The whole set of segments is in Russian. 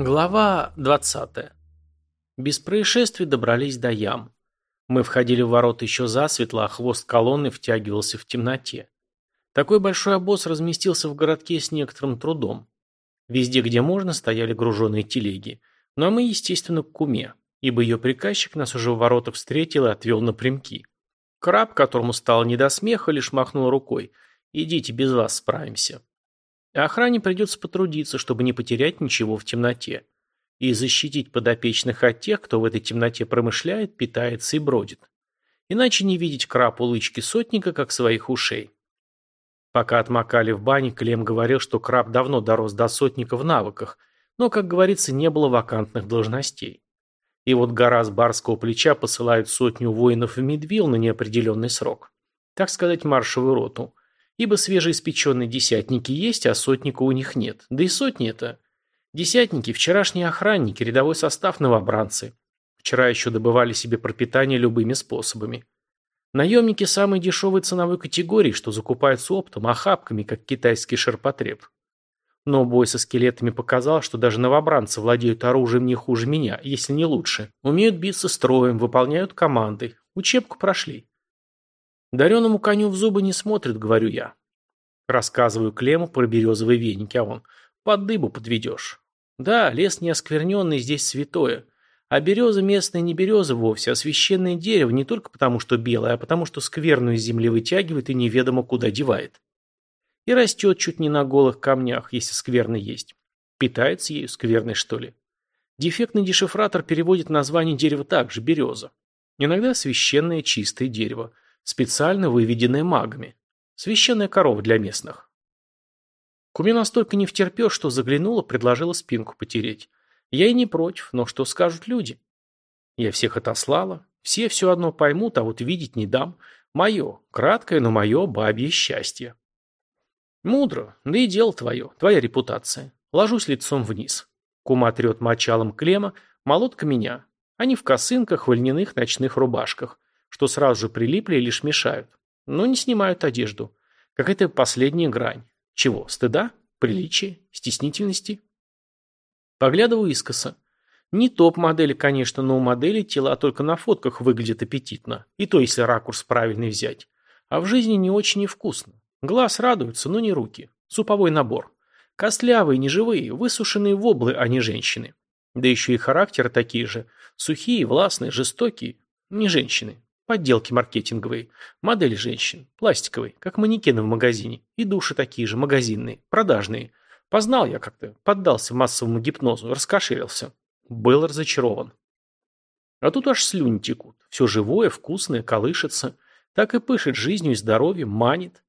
Глава 20. Без происшествий добрались до ям. Мы входили в ворота еще засветло, а хвост колонны втягивался в темноте. Такой большой обоз разместился в городке с некоторым трудом. Везде, где можно, стояли груженные телеги. Ну а мы, естественно, к куме, ибо ее приказчик нас уже в воротах встретил и отвел напрямки. Краб, которому стало не до смеха, лишь махнул рукой. «Идите, без вас справимся». А охране придется потрудиться, чтобы не потерять ничего в темноте. И защитить подопечных от тех, кто в этой темноте промышляет, питается и бродит. Иначе не видеть краб улычки сотника, как своих ушей. Пока отмокали в бане, Клем говорил, что краб давно дорос до сотника в навыках, но, как говорится, не было вакантных должностей. И вот гора с барского плеча посылает сотню воинов в Медвил на неопределенный срок. Так сказать, маршевую роту. Ибо свежеиспеченные десятники есть, а сотника у них нет. Да и сотни это. Десятники – вчерашние охранники, рядовой состав новобранцы. Вчера еще добывали себе пропитание любыми способами. Наемники самой дешевой ценовой категории, что закупаются оптом, охапками, как китайский ширпотреб. Но бой со скелетами показал, что даже новобранцы владеют оружием не хуже меня, если не лучше. Умеют биться строем, выполняют команды. Учебку прошли. Дареному коню в зубы не смотрит, говорю я. Рассказываю Клему про березовые веники, а он под дыбу подведешь. Да, лес не оскверненный, здесь святое. А береза местная не береза вовсе, а священное дерево не только потому, что белое, а потому, что скверную из земли вытягивает и неведомо куда девает. И растет чуть не на голых камнях, если скверный есть. Питается ею скверной, что ли? Дефектный дешифратор переводит название дерева также – береза. Иногда священное чистое дерево – специально выведенная магами. Священная корова для местных. Куме настолько не втерпел, что заглянула, предложила спинку потереть. Я и не против, но что скажут люди? Я всех отослала. Все все одно поймут, а вот видеть не дам. Мое, краткое, но мое бабье счастье. Мудро, да и дело твое, твоя репутация. Ложусь лицом вниз. Кума трет мочалом клема, молотка меня. Они в косынках, в льняных ночных рубашках что сразу же прилипли и лишь мешают. Но не снимают одежду. Какая-то последняя грань. Чего? Стыда? Приличия? Стеснительности? Поглядываю искоса. Не топ-модели, конечно, но у модели тела только на фотках выглядят аппетитно. И то, если ракурс правильный взять. А в жизни не очень невкусно. Глаз радуется, но не руки. Суповой набор. Костлявые, неживые, высушенные воблы, а не женщины. Да еще и характеры такие же. Сухие, властные, жестокие. Не женщины. Подделки маркетинговые. Модели женщин. Пластиковые, как манекены в магазине. И души такие же, магазинные. Продажные. Познал я как-то. Поддался массовому гипнозу. Раскошелился. Был разочарован. А тут аж слюни текут. Все живое, вкусное, колышется. Так и пышет жизнью и здоровьем, манит.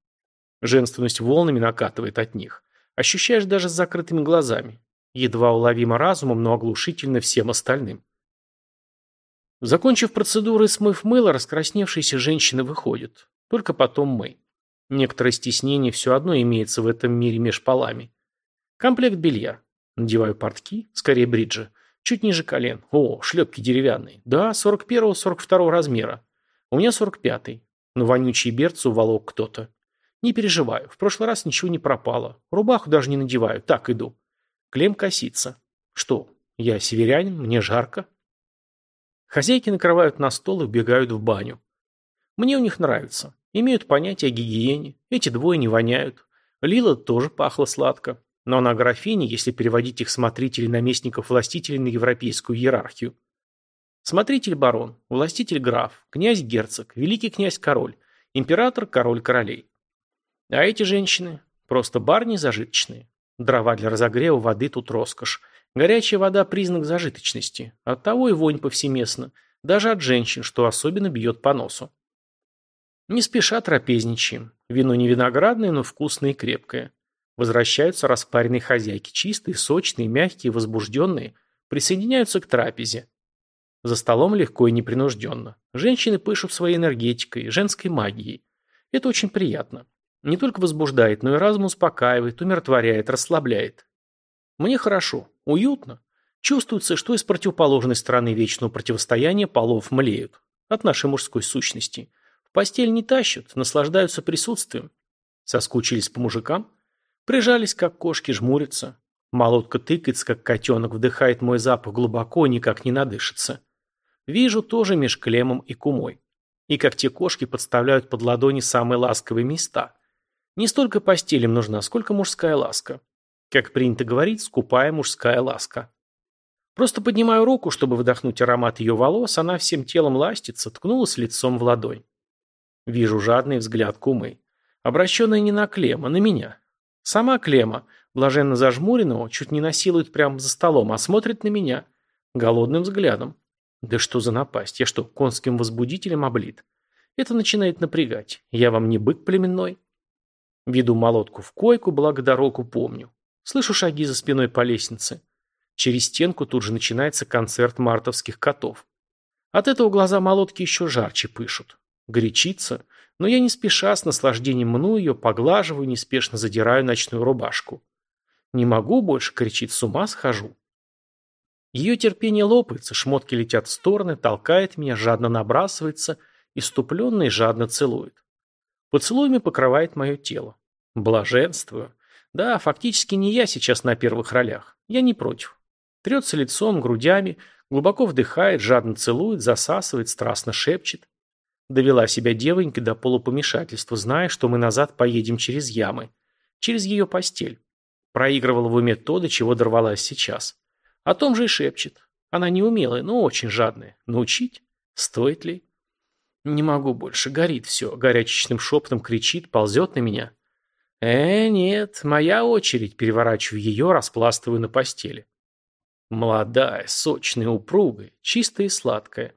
Женственность волнами накатывает от них. Ощущаешь даже с закрытыми глазами. Едва уловимо разумом, но оглушительно всем остальным. Закончив процедуры и смыв мыло, раскрасневшиеся женщины выходят. Только потом мы. Некоторое стеснение все одно имеется в этом мире меж полами. Комплект белья. Надеваю портки, скорее бриджи. Чуть ниже колен. О, шлепки деревянные. Да, 41-42 размера. У меня 45-й. Но вонючий берцы уволок кто-то. Не переживаю. В прошлый раз ничего не пропало. Рубаху даже не надеваю. Так иду. Клем косится. Что, я северянин? Мне жарко? Хозяйки накрывают на стол и вбегают в баню. Мне у них нравится. Имеют понятие о гигиене. Эти двое не воняют. Лила тоже пахла сладко. Но она графиня, если переводить их смотрителей наместников властителей на европейскую иерархию. Смотритель барон, властитель граф, князь герцог, великий князь король, император король королей. А эти женщины просто барни зажиточные. Дрова для разогрева воды тут роскошь. Горячая вода – признак зажиточности. Оттого и вонь повсеместно. Даже от женщин, что особенно бьет по носу. Не спеша трапезничаем. Вино не виноградное, но вкусное и крепкое. Возвращаются распаренные хозяйки, чистые, сочные, мягкие, возбужденные. Присоединяются к трапезе. За столом легко и непринужденно. Женщины пышут своей энергетикой, женской магией. Это очень приятно. Не только возбуждает, но и разум успокаивает, умиротворяет, расслабляет. Мне хорошо, уютно. Чувствуется, что из противоположной стороны вечного противостояния полов млеют. От нашей мужской сущности. В постель не тащат, наслаждаются присутствием. Соскучились по мужикам? Прижались, как кошки, жмурятся. Молотка тыкается, как котенок, вдыхает мой запах глубоко, никак не надышится. Вижу тоже меж клемом и кумой. И как те кошки подставляют под ладони самые ласковые места. Не столько постелям нужна, сколько мужская ласка. Как принято говорить, скупая мужская ласка. Просто поднимаю руку, чтобы вдохнуть аромат ее волос, она всем телом ластится, ткнулась лицом в ладонь. Вижу жадный взгляд кумы. Обращенный не на Клема, на меня. Сама Клема, блаженно зажмуренного, чуть не насилует прямо за столом, а смотрит на меня. Голодным взглядом. Да что за напасть? Я что, конским возбудителем облит? Это начинает напрягать. Я вам не бык племенной? Веду молотку в койку, благо дорогу помню. Слышу шаги за спиной по лестнице. Через стенку тут же начинается концерт мартовских котов. От этого глаза молотки еще жарче пышут. Горячится, но я не спеша с наслаждением мну ее, поглаживаю, неспешно задираю ночную рубашку. Не могу больше, кричит, с ума схожу. Ее терпение лопается, шмотки летят в стороны, толкает меня, жадно набрасывается, иступленно и жадно целует. Поцелуями покрывает мое тело. Блаженствую. Да, фактически не я сейчас на первых ролях. Я не против. Трется лицом, грудями, глубоко вдыхает, жадно целует, засасывает, страстно шепчет. Довела себя девонькой до полупомешательства, зная, что мы назад поедем через ямы. Через ее постель. Проигрывала в уме то, до чего дорвалась сейчас. О том же и шепчет. Она неумелая, но очень жадная. Научить? Стоит ли? Не могу больше, горит все. Горячечным шепотом кричит, ползет на меня. Э, нет, моя очередь. Переворачиваю ее, распластываю на постели. Молодая, сочная, упругая, чистая и сладкая.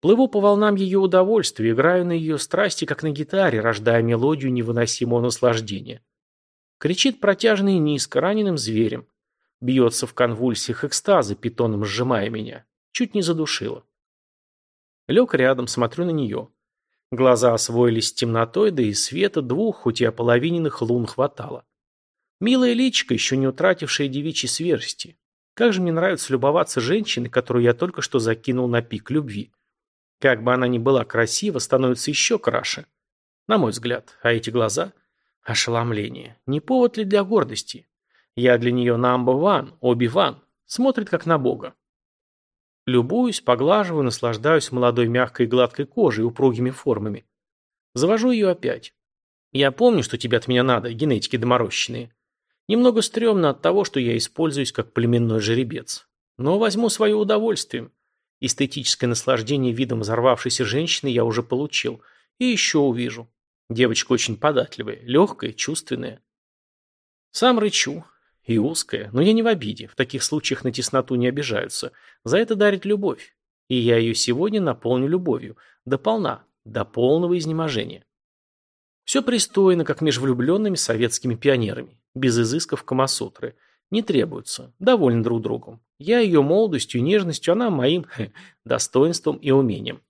Плыву по волнам ее удовольствия, играю на ее страсти, как на гитаре, рождая мелодию невыносимого наслаждения. Кричит протяжно низко, раненым зверем. Бьется в конвульсиях экстаза, питоном сжимая меня. Чуть не задушила. Лег рядом, смотрю на нее. Глаза освоились с темнотой, да и света двух, хоть и ополовиненных лун хватало. Милая личка, еще не утратившая девичьей свежести. Как же мне нравится любоваться женщиной, которую я только что закинул на пик любви. Как бы она ни была красива, становится еще краше. На мой взгляд. А эти глаза? Ошеломление. Не повод ли для гордости? Я для нее number one, Оби-Ван. Смотрит как на бога. Любуюсь, поглаживаю, наслаждаюсь молодой мягкой и гладкой кожей, упругими формами. Завожу ее опять. Я помню, что тебе от меня надо, генетики доморощенные. Немного стрёмно от того, что я используюсь как племенной жеребец. Но возьму свое удовольствие. Эстетическое наслаждение видом взорвавшейся женщины я уже получил. И еще увижу. Девочка очень податливая, легкая, чувственная. Сам рычу. И узкая. Но я не в обиде. В таких случаях на тесноту не обижаются. За это дарит любовь. И я ее сегодня наполню любовью. До полна. До полного изнеможения. Все пристойно, как между влюбленными советскими пионерами. Без изысков Камасутры. Не требуется. Довольны друг другом. Я ее молодостью и нежностью, она моим хе, достоинством и умением.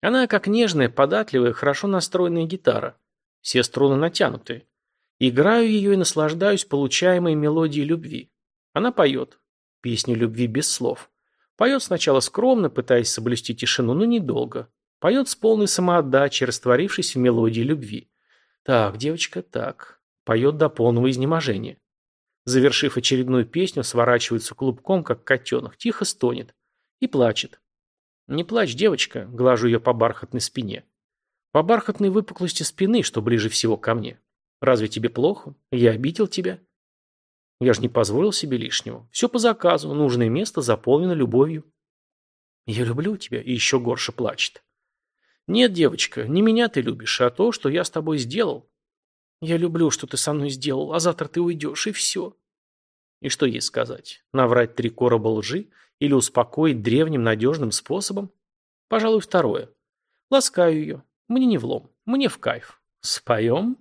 Она как нежная, податливая, хорошо настроенная гитара. Все струны натянутые. Играю ее и наслаждаюсь получаемой мелодией любви. Она поет. Песню любви без слов. Поет сначала скромно, пытаясь соблюсти тишину, но недолго. Поет с полной самоотдачей, растворившись в мелодии любви. Так, девочка, так. Поет до полного изнеможения. Завершив очередную песню, сворачивается клубком, как котенок, тихо стонет. И плачет. «Не плачь, девочка», — глажу ее по бархатной спине. По бархатной выпуклости спины, что ближе всего ко мне. Разве тебе плохо? Я обидел тебя? Я же не позволил себе лишнего. Все по заказу, нужное место заполнено любовью. Я люблю тебя, и еще горше плачет. Нет, девочка, не меня ты любишь, а то, что я с тобой сделал. Я люблю, что ты со мной сделал, а завтра ты уйдешь, и все. И что ей сказать? Наврать три короба лжи? Или успокоить древним надежным способом? Пожалуй, второе. Ласкаю ее. Мне не влом. Мне в кайф. Споем?